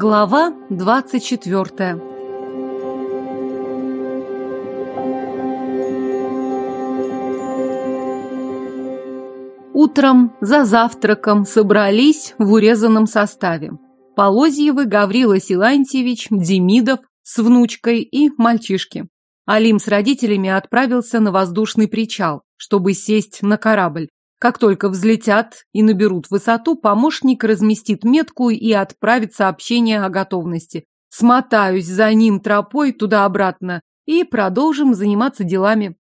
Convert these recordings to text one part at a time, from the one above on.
Глава двадцать четвертая Утром за завтраком собрались в урезанном составе. Полозьевы, Гаврила Силантьевич, Демидов с внучкой и мальчишки. Алим с родителями отправился на воздушный причал, чтобы сесть на корабль. Как только взлетят и наберут высоту, помощник разместит метку и отправит сообщение о готовности. Смотаюсь за ним тропой туда-обратно и продолжим заниматься делами.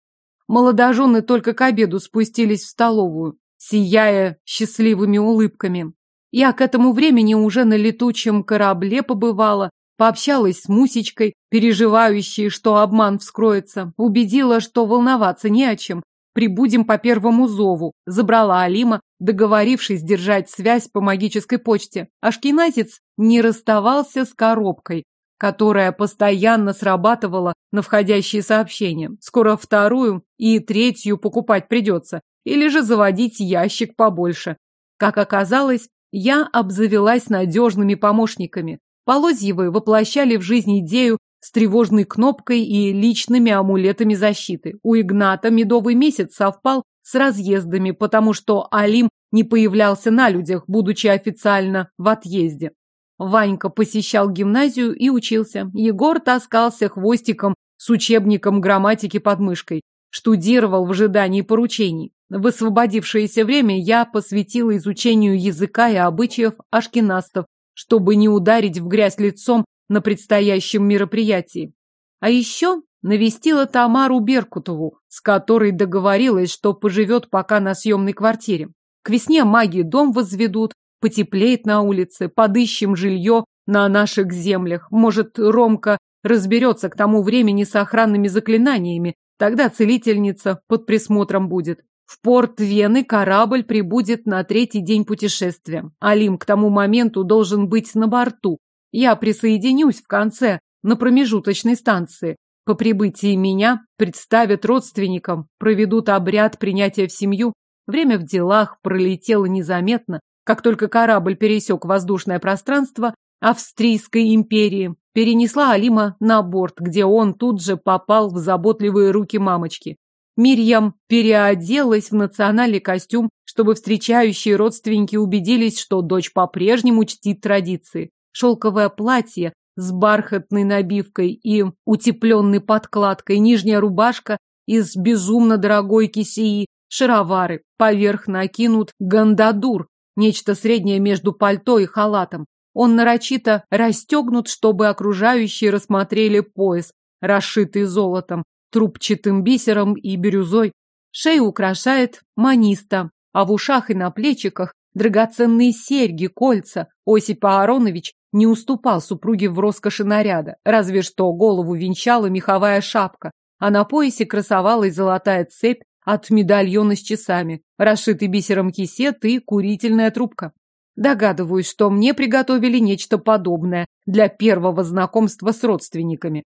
Молодожены только к обеду спустились в столовую, сияя счастливыми улыбками. Я к этому времени уже на летучем корабле побывала, пообщалась с Мусечкой, переживающей, что обман вскроется, убедила, что волноваться не о чем, прибудем по первому зову, забрала Алима, договорившись держать связь по магической почте. Ашкеназец не расставался с коробкой, которая постоянно срабатывала на входящие сообщения. Скоро вторую и третью покупать придется, или же заводить ящик побольше. Как оказалось, я обзавелась надежными помощниками. Полозьевы воплощали в жизнь идею с тревожной кнопкой и личными амулетами защиты. У Игната медовый месяц совпал с разъездами, потому что Алим не появлялся на людях, будучи официально в отъезде. Ванька посещал гимназию и учился. Егор таскался хвостиком с учебником грамматики под мышкой. Штудировал в ожидании поручений. В освободившееся время я посвятила изучению языка и обычаев ашкенастов, чтобы не ударить в грязь лицом на предстоящем мероприятии. А еще навестила Тамару Беркутову, с которой договорилась, что поживет пока на съемной квартире. К весне маги дом возведут, потеплеет на улице, подыщем жилье на наших землях. Может, Ромка разберется к тому времени с охранными заклинаниями, тогда целительница под присмотром будет. В порт Вены корабль прибудет на третий день путешествия. Алим к тому моменту должен быть на борту. Я присоединюсь в конце, на промежуточной станции. По прибытии меня представят родственникам, проведут обряд принятия в семью. Время в делах пролетело незаметно. Как только корабль пересек воздушное пространство Австрийской империи, перенесла Алима на борт, где он тут же попал в заботливые руки мамочки. Мирьям переоделась в национальный костюм, чтобы встречающие родственники убедились, что дочь по-прежнему чтит традиции. Шелковое платье с бархатной набивкой и утепленной подкладкой, нижняя рубашка из безумно дорогой кисеи, шаровары, поверх накинут гандадур, нечто среднее между пальто и халатом. Он нарочито расстегнут, чтобы окружающие рассмотрели пояс, расшитый золотом, трубчатым бисером и бирюзой. Шею украшает маниста, а в ушах и на плечиках драгоценные серьги, кольца. Осип Ааронович не уступал супруге в роскоши наряда, разве что голову венчала меховая шапка, а на поясе красовалась золотая цепь от медальона с часами, расшитый бисером кисет и курительная трубка. Догадываюсь, что мне приготовили нечто подобное для первого знакомства с родственниками.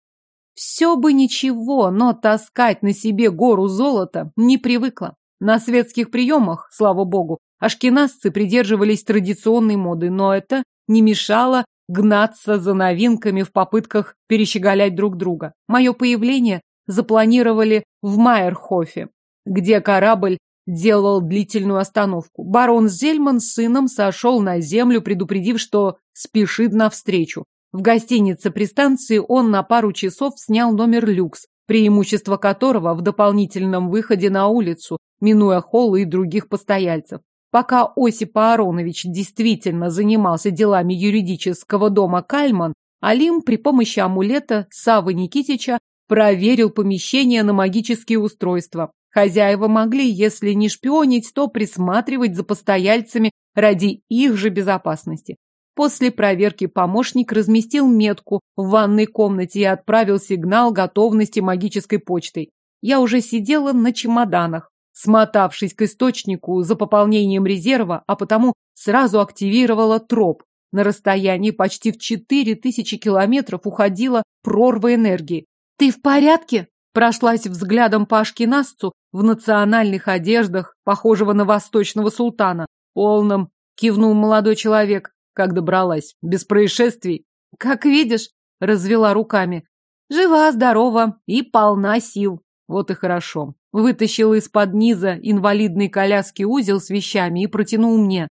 Все бы ничего, но таскать на себе гору золота не привыкла. На светских приемах, слава богу, ашкеназцы придерживались традиционной моды, но это не мешало гнаться за новинками в попытках перещеголять друг друга. Мое появление запланировали в Майерхофе, где корабль делал длительную остановку. Барон Зельман с сыном сошел на землю, предупредив, что спешит навстречу. В гостинице при станции он на пару часов снял номер люкс, преимущество которого в дополнительном выходе на улицу, минуя холлы и других постояльцев. Пока Осип Ааронович действительно занимался делами юридического дома Кальман, Алим при помощи амулета Савы Никитича проверил помещение на магические устройства. Хозяева могли, если не шпионить, то присматривать за постояльцами ради их же безопасности. После проверки помощник разместил метку в ванной комнате и отправил сигнал готовности магической почтой. Я уже сидела на чемоданах, смотавшись к источнику за пополнением резерва, а потому сразу активировала троп. На расстоянии почти в четыре тысячи километров уходила прорва энергии. «Ты в порядке?» Прошлась взглядом по Ашкенасцу в национальных одеждах, похожего на восточного султана. «Полном!» — кивнул молодой человек. Как добралась? Без происшествий? Как видишь, развела руками. Жива, здорова и полна сил. Вот и хорошо. Вытащил из-под низа инвалидной коляски узел с вещами и протянул мне.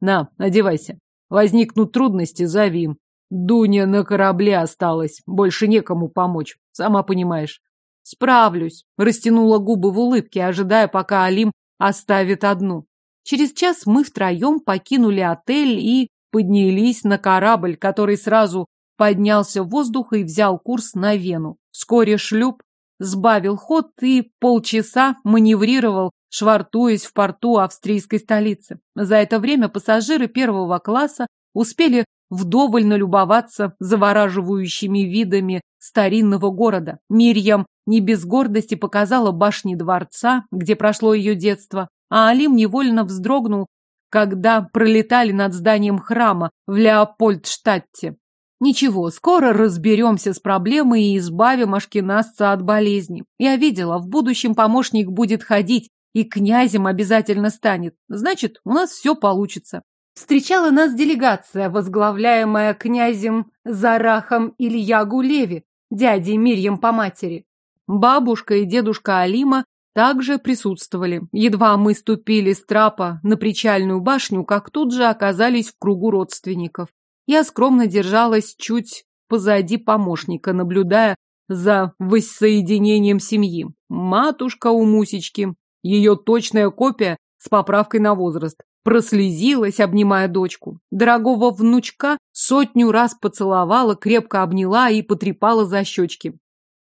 На, одевайся. Возникнут трудности, зови. Дуня на корабле осталась, больше некому помочь, сама понимаешь. Справлюсь, растянула губы в улыбке, ожидая, пока Алим оставит одну. Через час мы втроем покинули отель и поднялись на корабль, который сразу поднялся в воздух и взял курс на Вену. Вскоре шлюп сбавил ход и полчаса маневрировал, швартуясь в порту австрийской столицы. За это время пассажиры первого класса успели вдоволь налюбоваться завораживающими видами старинного города. Мирьям не без гордости показала башни дворца, где прошло ее детство, а Алим невольно вздрогнул, когда пролетали над зданием храма в Леопольдштадте. Ничего, скоро разберемся с проблемой и избавим Ашкенасца от болезни. Я видела, в будущем помощник будет ходить, и князем обязательно станет. Значит, у нас все получится. Встречала нас делегация, возглавляемая князем Зарахом Ильягу Леви, дядей Мирьям по матери. Бабушка и дедушка Алима также присутствовали. Едва мы ступили с трапа на причальную башню, как тут же оказались в кругу родственников. Я скромно держалась чуть позади помощника, наблюдая за воссоединением семьи. Матушка у Мусечки, ее точная копия с поправкой на возраст, прослезилась, обнимая дочку. Дорогого внучка сотню раз поцеловала, крепко обняла и потрепала за щечки.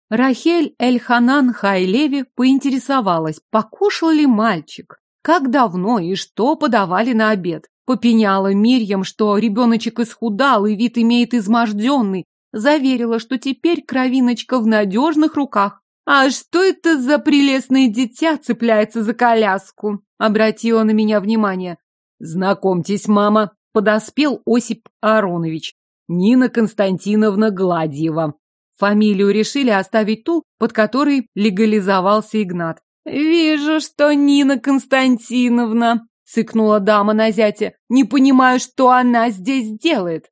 Рахель Эльханан Хайлеви поинтересовалась, покушал ли мальчик, как давно и что подавали на обед. Попеняла Мирьям, что ребеночек исхудал и вид имеет изможденный. Заверила, что теперь кровиночка в надежных руках. «А что это за прелестное дитя цепляется за коляску?» Обратила на меня внимание. «Знакомьтесь, мама», — подоспел Осип Аронович. «Нина Константиновна Гладьева». Фамилию решили оставить ту, под которой легализовался Игнат. «Вижу, что Нина Константиновна», цыкнула дама на зятя. Не понимаю, что она здесь делает.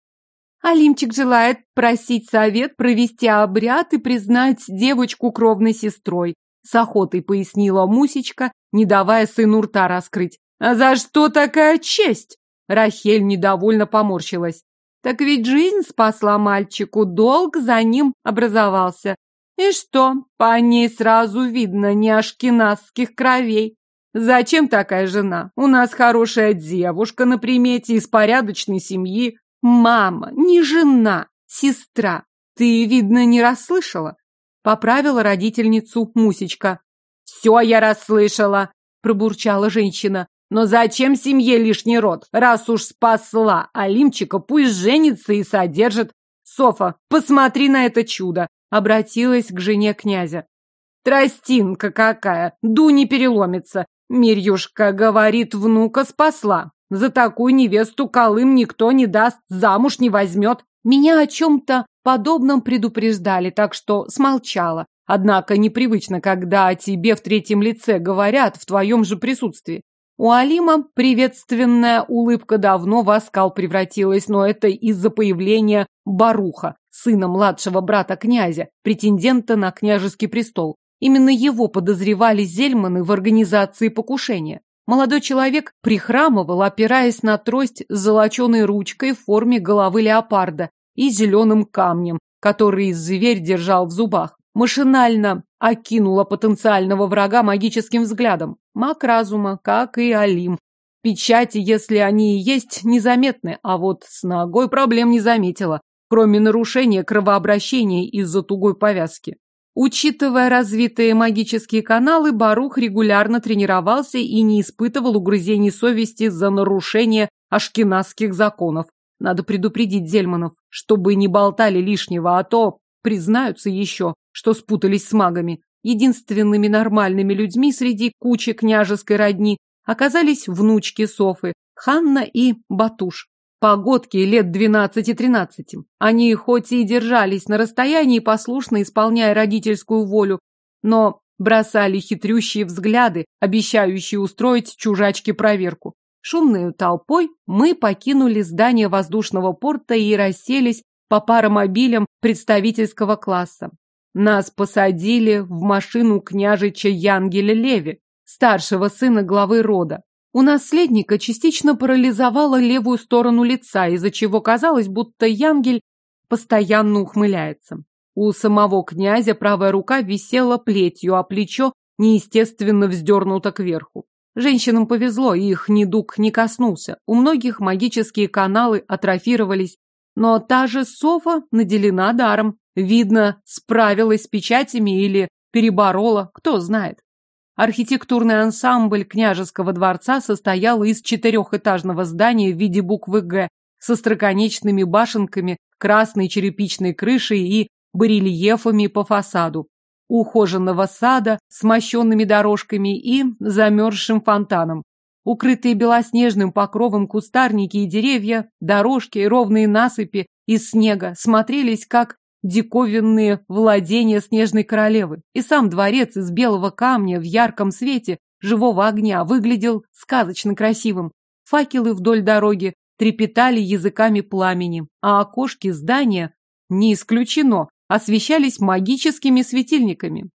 Алимчик желает просить совет провести обряд и признать девочку кровной сестрой. С охотой пояснила Мусечка, не давая сыну рта раскрыть. А за что такая честь? Рахель недовольно поморщилась. Так ведь жизнь спасла мальчику, долг за ним образовался. И что, по ней сразу видно не ашкеназских кровей. Зачем такая жена? У нас хорошая девушка на примете из порядочной семьи. Мама, не жена, сестра. Ты, видно, не расслышала? Поправила родительницу Мусечка. Все я расслышала, пробурчала женщина. Но зачем семье лишний род? Раз уж спасла Алимчика, пусть женится и содержит. Софа, посмотри на это чудо, обратилась к жене князя. Тростинка какая, ду не переломится. Мирюшка говорит, внука спасла. За такую невесту Колым никто не даст, замуж не возьмет. Меня о чем-то подобном предупреждали, так что смолчала. Однако непривычно, когда о тебе в третьем лице говорят в твоем же присутствии. У Алима приветственная улыбка давно в оскал превратилась, но это из-за появления Баруха, сына младшего брата князя, претендента на княжеский престол. Именно его подозревали Зельманы в организации покушения. Молодой человек прихрамывал, опираясь на трость с золоченой ручкой в форме головы леопарда и зеленым камнем, который зверь держал в зубах. Машинально окинула потенциального врага магическим взглядом. Маг разума, как и Алим. Печати, если они и есть, незаметны, а вот с ногой проблем не заметила, кроме нарушения кровообращения из-за тугой повязки. Учитывая развитые магические каналы, Барух регулярно тренировался и не испытывал угрызений совести за нарушение ашкеназских законов. Надо предупредить Зельманов, чтобы не болтали лишнего, а то признаются еще, что спутались с магами. Единственными нормальными людьми среди кучи княжеской родни оказались внучки Софы, Ханна и Батуш. Погодки лет двенадцати-тринадцати. Они хоть и держались на расстоянии, послушно исполняя родительскую волю, но бросали хитрющие взгляды, обещающие устроить чужачке проверку. Шумной толпой мы покинули здание воздушного порта и расселись по паромобилям представительского класса. Нас посадили в машину княжича Янгеля Леви, старшего сына главы рода. У наследника частично парализовало левую сторону лица, из-за чего казалось, будто Янгель постоянно ухмыляется. У самого князя правая рука висела плетью, а плечо неестественно вздернуто кверху. Женщинам повезло, их недуг не коснулся. У многих магические каналы атрофировались, но та же Софа наделена даром. Видно, справилась с печатями или переборола, кто знает. Архитектурный ансамбль княжеского дворца состоял из четырехэтажного здания в виде буквы «Г» со строконечными башенками, красной черепичной крышей и барельефами по фасаду, ухоженного сада с мощенными дорожками и замерзшим фонтаном. Укрытые белоснежным покровом кустарники и деревья, дорожки и ровные насыпи из снега смотрелись как диковинные владения снежной королевы. И сам дворец из белого камня в ярком свете живого огня выглядел сказочно красивым. Факелы вдоль дороги трепетали языками пламени, а окошки здания, не исключено, освещались магическими светильниками.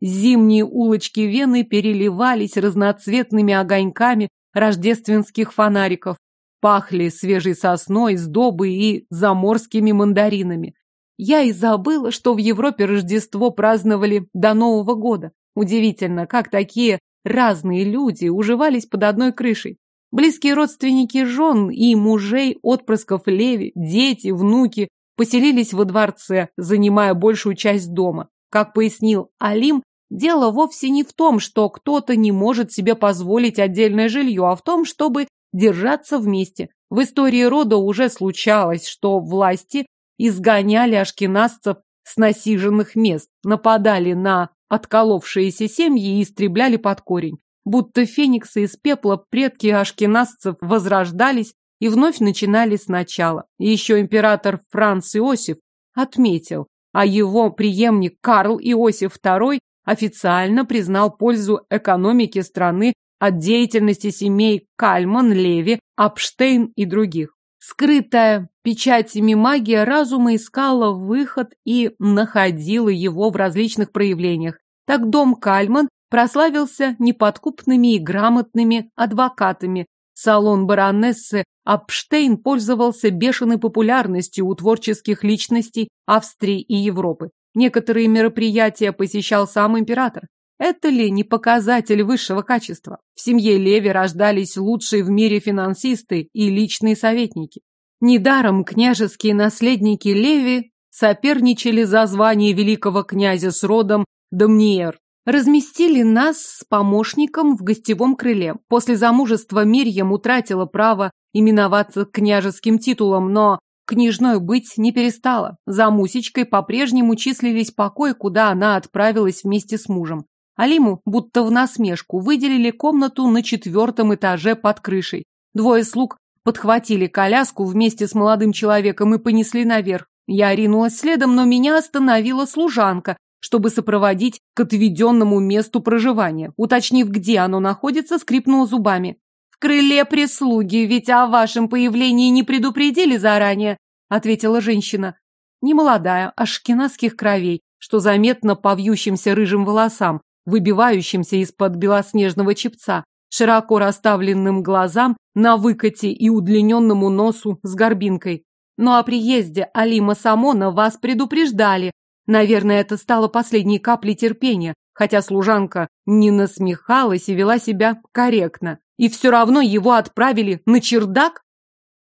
Зимние улочки Вены переливались разноцветными огоньками рождественских фонариков, пахли свежей сосной, сдобой и заморскими мандаринами. Я и забыла, что в Европе Рождество праздновали до Нового года. Удивительно, как такие разные люди уживались под одной крышей. Близкие родственники жен и мужей, отпрысков Леви, дети, внуки, поселились во дворце, занимая большую часть дома. Как пояснил Алим, дело вовсе не в том, что кто-то не может себе позволить отдельное жилье, а в том, чтобы держаться вместе. В истории рода уже случалось, что власти изгоняли ашкеназцев с насиженных мест, нападали на отколовшиеся семьи и истребляли под корень. Будто фениксы из пепла предки ашкеназцев возрождались и вновь начинали сначала. еще император Франц Иосиф отметил, а его преемник Карл Иосиф II официально признал пользу экономики страны от деятельности семей Кальман, Леви, Апштейн и других. Скрытая печатями магия разума искала выход и находила его в различных проявлениях. Так дом Кальман прославился неподкупными и грамотными адвокатами, Салон баронессы Апштейн пользовался бешеной популярностью у творческих личностей Австрии и Европы. Некоторые мероприятия посещал сам император. Это ли не показатель высшего качества? В семье Леви рождались лучшие в мире финансисты и личные советники. Недаром княжеские наследники Леви соперничали за звание великого князя с родом Домниер. Разместили нас с помощником в гостевом крыле. После замужества Мирьям утратила право именоваться княжеским титулом, но княжной быть не перестала. За Мусечкой по-прежнему числились покои, куда она отправилась вместе с мужем. Алиму, будто в насмешку, выделили комнату на четвертом этаже под крышей. Двое слуг подхватили коляску вместе с молодым человеком и понесли наверх. Я ринулась следом, но меня остановила служанка, чтобы сопроводить к отведенному месту проживания. Уточнив, где оно находится, скрипнула зубами. «В крыле прислуги, ведь о вашем появлении не предупредили заранее», ответила женщина. Немолодая, ашкенадских кровей, что заметно по вьющимся рыжим волосам, выбивающимся из-под белоснежного чепца, широко расставленным глазам, на выкате и удлиненному носу с горбинкой. Но о приезде Алима Самона вас предупреждали, Наверное, это стало последней каплей терпения, хотя служанка не насмехалась и вела себя корректно. И все равно его отправили на чердак?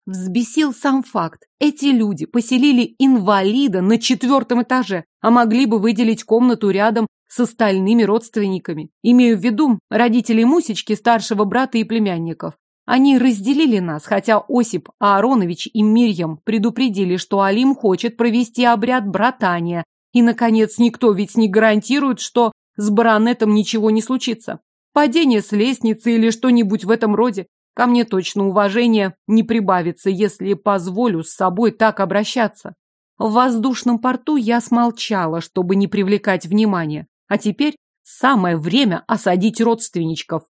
Взбесил сам факт. Эти люди поселили инвалида на четвертом этаже, а могли бы выделить комнату рядом с остальными родственниками. Имею в виду родителей Мусечки, старшего брата и племянников. Они разделили нас, хотя Осип Ааронович и Мирьям предупредили, что Алим хочет провести обряд братания и, наконец, никто ведь не гарантирует, что с баронетом ничего не случится. Падение с лестницы или что-нибудь в этом роде. Ко мне точно уважение не прибавится, если позволю с собой так обращаться. В воздушном порту я смолчала, чтобы не привлекать внимания. А теперь самое время осадить родственничков.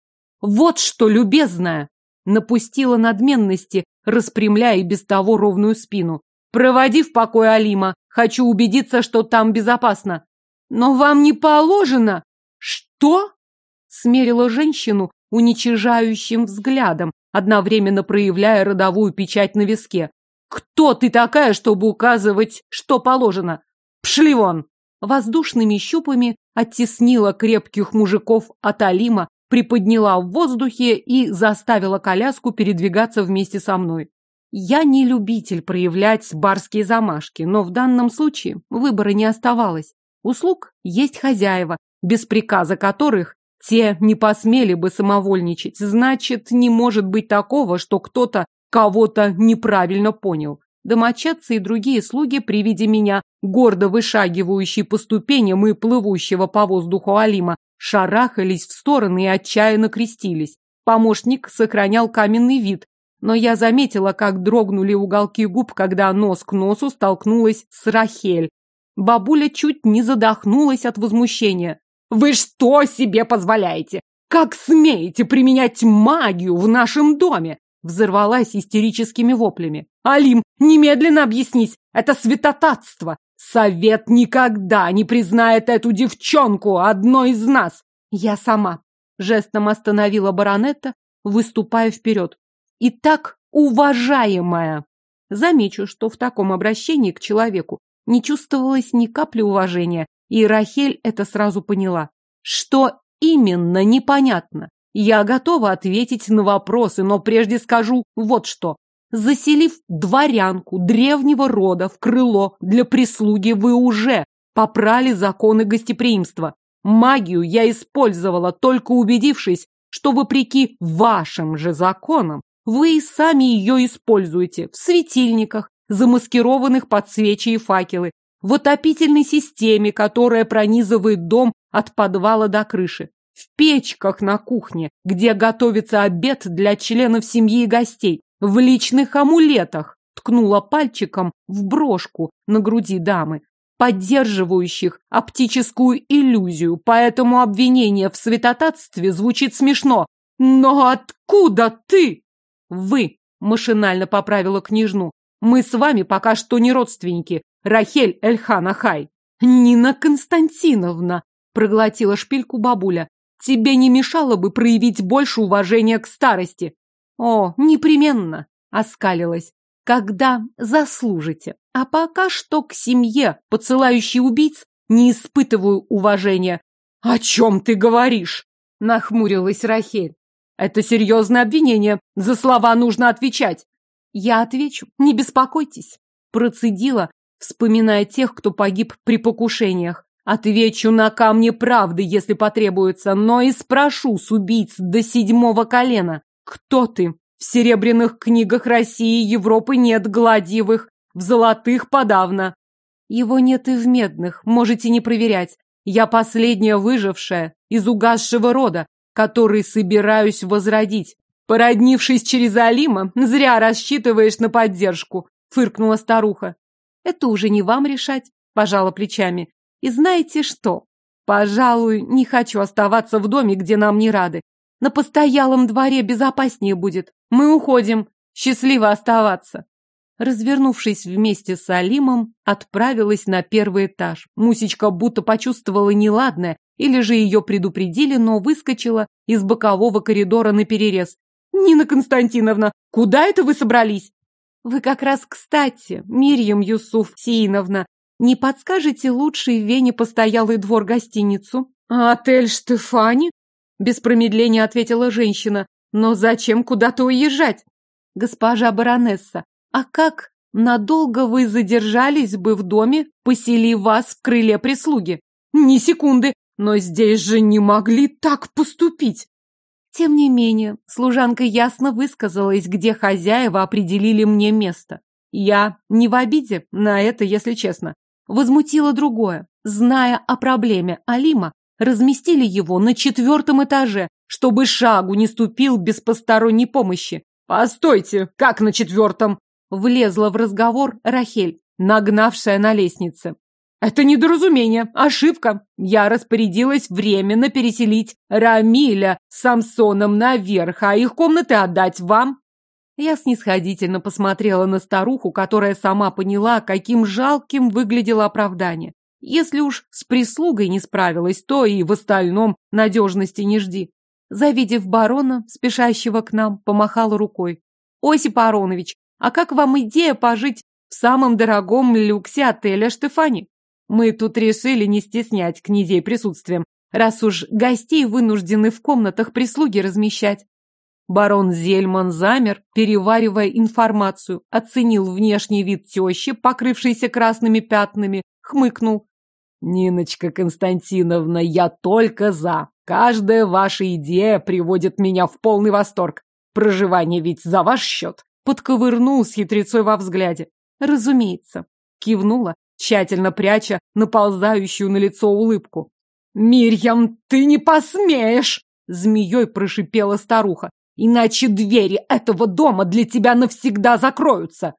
Вот что, любезная! Напустила надменности, распрямляя без того ровную спину. Проводи в покой Алима. Хочу убедиться, что там безопасно. Но вам не положено. Что? Смерила женщину уничижающим взглядом, одновременно проявляя родовую печать на виске. Кто ты такая, чтобы указывать, что положено? Пшли вон! Воздушными щупами оттеснила крепких мужиков от Алима, приподняла в воздухе и заставила коляску передвигаться вместе со мной. Я не любитель проявлять барские замашки, но в данном случае выбора не оставалось. Услуг есть хозяева, без приказа которых те не посмели бы самовольничать. Значит, не может быть такого, что кто-то кого-то неправильно понял. Домочадцы и другие слуги при виде меня, гордо вышагивающей по ступеням и плывущего по воздуху Алима, шарахались в стороны и отчаянно крестились. Помощник сохранял каменный вид, но я заметила, как дрогнули уголки губ, когда нос к носу столкнулась с Рахель. Бабуля чуть не задохнулась от возмущения. «Вы что себе позволяете? Как смеете применять магию в нашем доме?» Взорвалась истерическими воплями. «Алим, немедленно объяснись! Это святотатство! Совет никогда не признает эту девчонку одной из нас!» «Я сама!» Жестом остановила баронетта, выступая вперед. «Итак, уважаемая!» Замечу, что в таком обращении к человеку не чувствовалось ни капли уважения, и Рахель это сразу поняла. Что именно, непонятно. Я готова ответить на вопросы, но прежде скажу вот что. Заселив дворянку древнего рода в крыло для прислуги, вы уже попрали законы гостеприимства. Магию я использовала, только убедившись, что вопреки вашим же законам вы и сами ее используете в светильниках, замаскированных под свечи и факелы, в отопительной системе, которая пронизывает дом от подвала до крыши, в печках на кухне, где готовится обед для членов семьи и гостей, в личных амулетах, ткнула пальчиком в брошку на груди дамы, поддерживающих оптическую иллюзию, поэтому обвинение в святотатстве звучит смешно. Но откуда ты? Вы, машинально поправила княжну, мы с вами пока что не родственники. Рахель Эльхан Ахай. Нина Константиновна, проглотила шпильку бабуля. Тебе не мешало бы проявить больше уважения к старости. О, непременно, оскалилась. Когда заслужите. А пока что к семье, поцелающей убийц, не испытываю уважения. О чем ты говоришь? Нахмурилась Рахель. Это серьезное обвинение. За слова нужно отвечать. Я отвечу, не беспокойтесь. Процедила, вспоминая тех, кто погиб при покушениях. Отвечу на камне правды, если потребуется, но и спрошу с убийц до седьмого колена. Кто ты? В серебряных книгах России и Европы нет гладьевых, в золотых подавно. Его нет и в медных, можете не проверять. Я последняя выжившая из угасшего рода, который собираюсь возродить. Породнившись через Алима, зря рассчитываешь на поддержку, фыркнула старуха. Это уже не вам решать, пожала плечами. И знаете что? Пожалуй, не хочу оставаться в доме, где нам не рады. На постоялом дворе безопаснее будет. Мы уходим. Счастливо оставаться. Развернувшись вместе с Алимом, отправилась на первый этаж. Мусечка будто почувствовала неладное, или же ее предупредили, но выскочила из бокового коридора на перерез. Нина Константиновна, куда это вы собрались? Вы как раз кстати, Мирьям Юсуфтиновна, не подскажете лучший в Вене постоялый двор гостиницу? отель Штефани? Без промедления ответила женщина. Но зачем куда-то уезжать? Госпожа баронесса, а как надолго вы задержались бы в доме, поселив вас в крыле прислуги? Ни секунды, но здесь же не могли так поступить. Тем не менее, служанка ясно высказалась, где хозяева определили мне место. Я не в обиде на это, если честно. Возмутило другое. Зная о проблеме Алима, разместили его на четвертом этаже, чтобы шагу не ступил без посторонней помощи. «Постойте, как на четвертом?» Влезла в разговор Рахель, нагнавшая на лестнице. Это недоразумение, ошибка. Я распорядилась временно переселить Рамиля с Самсоном наверх, а их комнаты отдать вам. Я снисходительно посмотрела на старуху, которая сама поняла, каким жалким выглядело оправдание. Если уж с прислугой не справилась, то и в остальном надежности не жди. Завидев барона, спешащего к нам, помахала рукой. «Осип Аронович, а как вам идея пожить в самом дорогом люксе отеля Штефани? Мы тут решили не стеснять князей присутствием, раз уж гостей вынуждены в комнатах прислуги размещать. Барон Зельман замер, переваривая информацию, оценил внешний вид тещи, покрывшейся красными пятнами, хмыкнул. «Ниночка Константиновна, я только за. Каждая ваша идея приводит меня в полный восторг. Проживание ведь за ваш счет». Подковырнул с хитрецой во взгляде. «Разумеется». Кивнула, тщательно пряча наползающую на лицо улыбку. «Мирьям, ты не посмеешь!» Змеей прошипела старуха. «Иначе двери этого дома для тебя навсегда закроются!»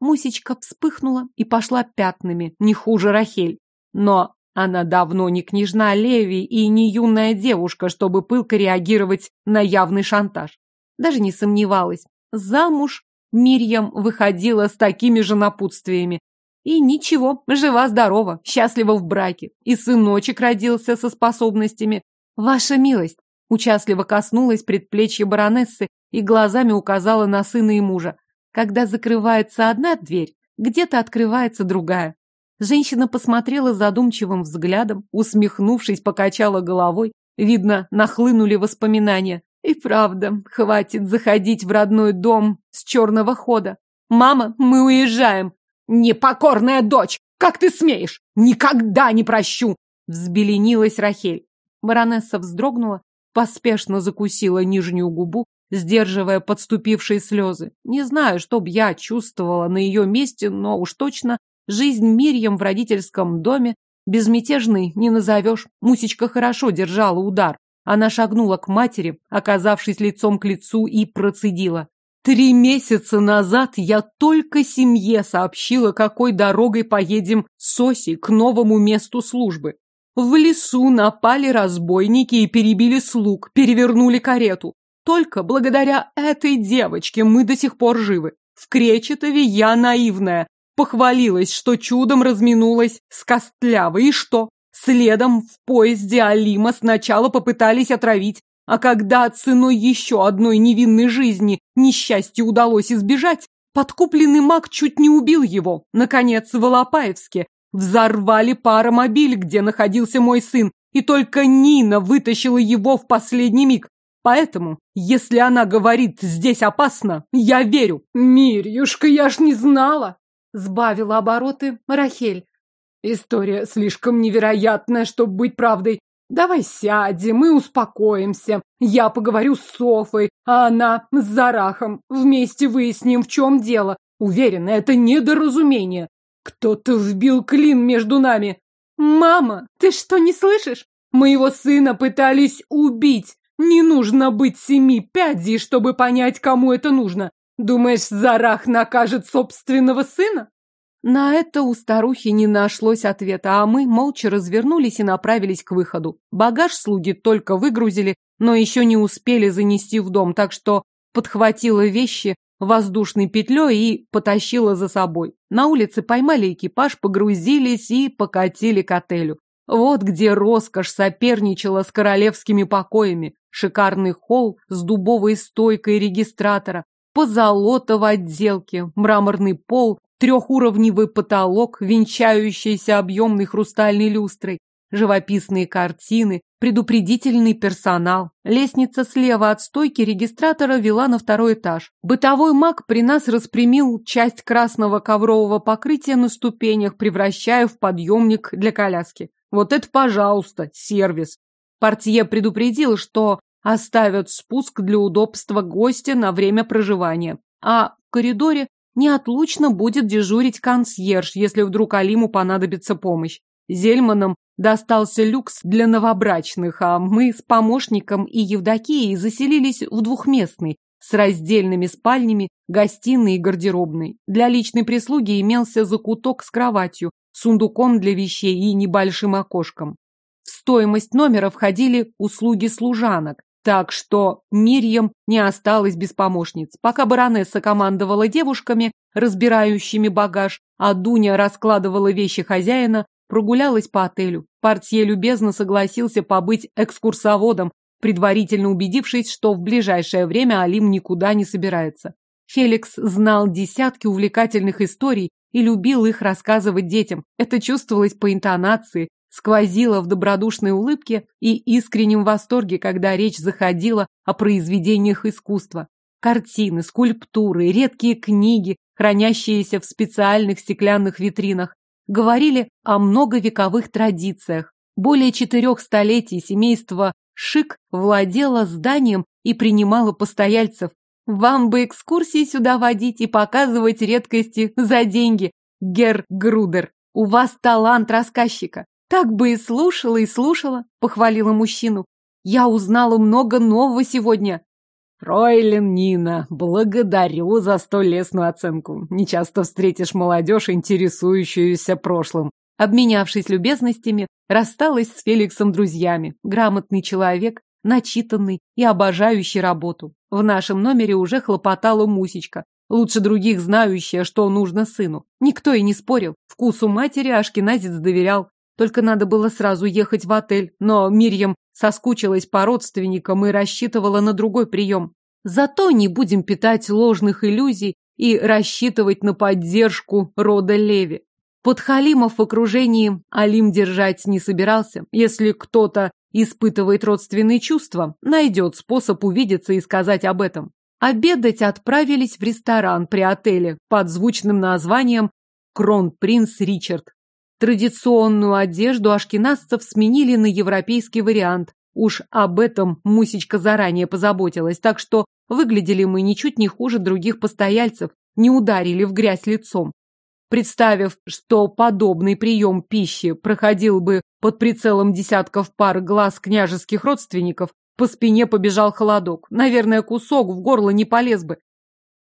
Мусечка вспыхнула и пошла пятнами, не хуже Рахель. Но она давно не княжна Леви и не юная девушка, чтобы пылко реагировать на явный шантаж. Даже не сомневалась. Замуж Мирьям выходила с такими же напутствиями. И ничего, жива-здорова, счастлива в браке. И сыночек родился со способностями. Ваша милость, участливо коснулась предплечья баронессы и глазами указала на сына и мужа. Когда закрывается одна дверь, где-то открывается другая. Женщина посмотрела задумчивым взглядом, усмехнувшись, покачала головой. Видно, нахлынули воспоминания. И правда, хватит заходить в родной дом с черного хода. Мама, мы уезжаем. Непокорная дочь! Как ты смеешь? Никогда не прощу! Взбеленилась Рахель. Баронесса вздрогнула, поспешно закусила нижнюю губу, сдерживая подступившие слезы. Не знаю, что б я чувствовала на ее месте, но уж точно жизнь Мирьям в родительском доме безмятежной не назовешь. Мусечка хорошо держала удар. Она шагнула к матери, оказавшись лицом к лицу, и процедила. Три месяца назад я только семье сообщила, какой дорогой поедем с Оси к новому месту службы. В лесу напали разбойники и перебили слуг, перевернули карету. Только благодаря этой девочке мы до сих пор живы. В Кречетове я наивная. Похвалилась, что чудом разминулась с Костлявой. И что? Следом в поезде Алима сначала попытались отравить, а когда ценой еще одной невинной жизни несчастью удалось избежать, подкупленный маг чуть не убил его. Наконец, в Алапаевске взорвали паромобиль, где находился мой сын, и только Нина вытащила его в последний миг. Поэтому, если она говорит «здесь опасно», я верю. «Мирюшка, я ж не знала!» Сбавила обороты Рахель. История слишком невероятная, чтобы быть правдой. Давай сядем и успокоимся. Я поговорю с Софой, а она с Зарахом. Вместе выясним, в чем дело. Уверена, это недоразумение. Кто-то вбил клин между нами. Мама, ты что, не слышишь? Моего сына пытались убить. Не нужно быть семи пядей, чтобы понять, кому это нужно. Думаешь, Зарах накажет собственного сына? На это у старухи не нашлось ответа, а мы молча развернулись и направились к выходу. Багаж слуги только выгрузили, но еще не успели занести в дом, так что подхватила вещи воздушной петлей и потащила за собой. На улице поймали экипаж, погрузились и покатили к отелю. Вот где роскошь соперничала с королевскими покоями. Шикарный холл с дубовой стойкой регистратора, позолота в отделке, мраморный пол, трехуровневый потолок, венчающийся объемной хрустальной люстрой, живописные картины, предупредительный персонал. Лестница слева от стойки регистратора вела на второй этаж. Бытовой маг при нас распрямил часть красного коврового покрытия на ступенях, превращая в подъемник для коляски. Вот это, пожалуйста, сервис. Портье предупредил, что оставят спуск для удобства гостя на время проживания. А в коридоре неотлучно будет дежурить консьерж, если вдруг Алиму понадобится помощь. Зельманам достался люкс для новобрачных, а мы с помощником и Евдокией заселились в двухместный, с раздельными спальнями, гостиной и гардеробной. Для личной прислуги имелся закуток с кроватью, сундуком для вещей и небольшим окошком. В стоимость номера входили услуги служанок, Так что Мирьям не осталась без помощниц. Пока баронесса командовала девушками, разбирающими багаж, а Дуня раскладывала вещи хозяина, прогулялась по отелю. Портье любезно согласился побыть экскурсоводом, предварительно убедившись, что в ближайшее время Алим никуда не собирается. Феликс знал десятки увлекательных историй и любил их рассказывать детям. Это чувствовалось по интонации, сквозило в добродушной улыбке и искреннем восторге, когда речь заходила о произведениях искусства. Картины, скульптуры, редкие книги, хранящиеся в специальных стеклянных витринах, говорили о многовековых традициях. Более четырех столетий семейство Шик владело зданием и принимало постояльцев. Вам бы экскурсии сюда водить и показывать редкости за деньги, Гер Грудер. У вас талант рассказчика. Так бы и слушала, и слушала, похвалила мужчину. Я узнала много нового сегодня. Фройлен Нина, благодарю за столь лестную оценку. Не часто встретишь молодежь, интересующуюся прошлым. Обменявшись любезностями, рассталась с Феликсом друзьями. Грамотный человек, начитанный и обожающий работу. В нашем номере уже хлопотала Мусечка, лучше других знающая, что нужно сыну. Никто и не спорил. Вкусу матери Ашкеназец доверял. Только надо было сразу ехать в отель, но Мирьям соскучилась по родственникам и рассчитывала на другой прием. Зато не будем питать ложных иллюзий и рассчитывать на поддержку рода Леви. Подхалимов в окружении Алим держать не собирался. Если кто-то испытывает родственные чувства, найдет способ увидеться и сказать об этом. Обедать отправились в ресторан при отеле под звучным названием «Кронпринц Ричард». Традиционную одежду ашкеназцев сменили на европейский вариант. Уж об этом Мусечка заранее позаботилась, так что выглядели мы ничуть не хуже других постояльцев, не ударили в грязь лицом. Представив, что подобный прием пищи проходил бы под прицелом десятков пар глаз княжеских родственников, по спине побежал холодок. Наверное, кусок в горло не полез бы.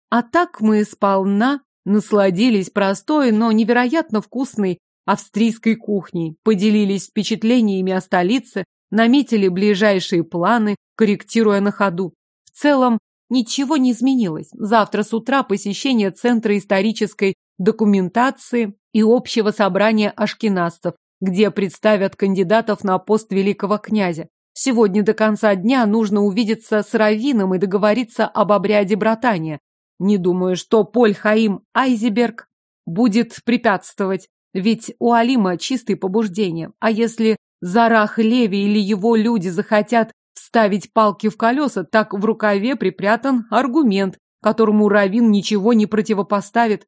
А так мы сполна насладились простой, но невероятно вкусной австрийской кухней, поделились впечатлениями о столице, наметили ближайшие планы, корректируя на ходу. В целом, ничего не изменилось. Завтра с утра посещение Центра исторической документации и общего собрания ашкеназцев, где представят кандидатов на пост великого князя. Сегодня до конца дня нужно увидеться с Равином и договориться об обряде братания. Не думаю, что Поль Хаим Айзеберг будет препятствовать. Ведь у Алима чистые побуждения. А если Зарах Леви или его люди захотят вставить палки в колеса, так в рукаве припрятан аргумент, которому Равин ничего не противопоставит.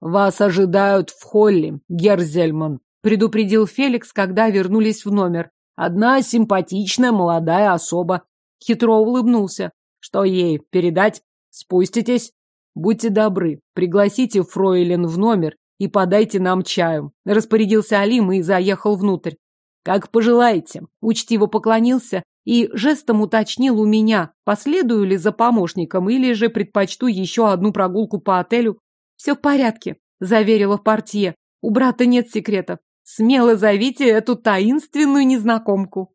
«Вас ожидают в холле, Герзельман», — предупредил Феликс, когда вернулись в номер. «Одна симпатичная молодая особа». Хитро улыбнулся. «Что ей, передать? Спуститесь? Будьте добры, пригласите Фройлен в номер и подайте нам чаю. Распорядился Алим и заехал внутрь. Как пожелаете. Учтиво поклонился и жестом уточнил у меня, последую ли за помощником или же предпочту еще одну прогулку по отелю. Все в порядке, заверила в портье. У брата нет секретов. Смело зовите эту таинственную незнакомку.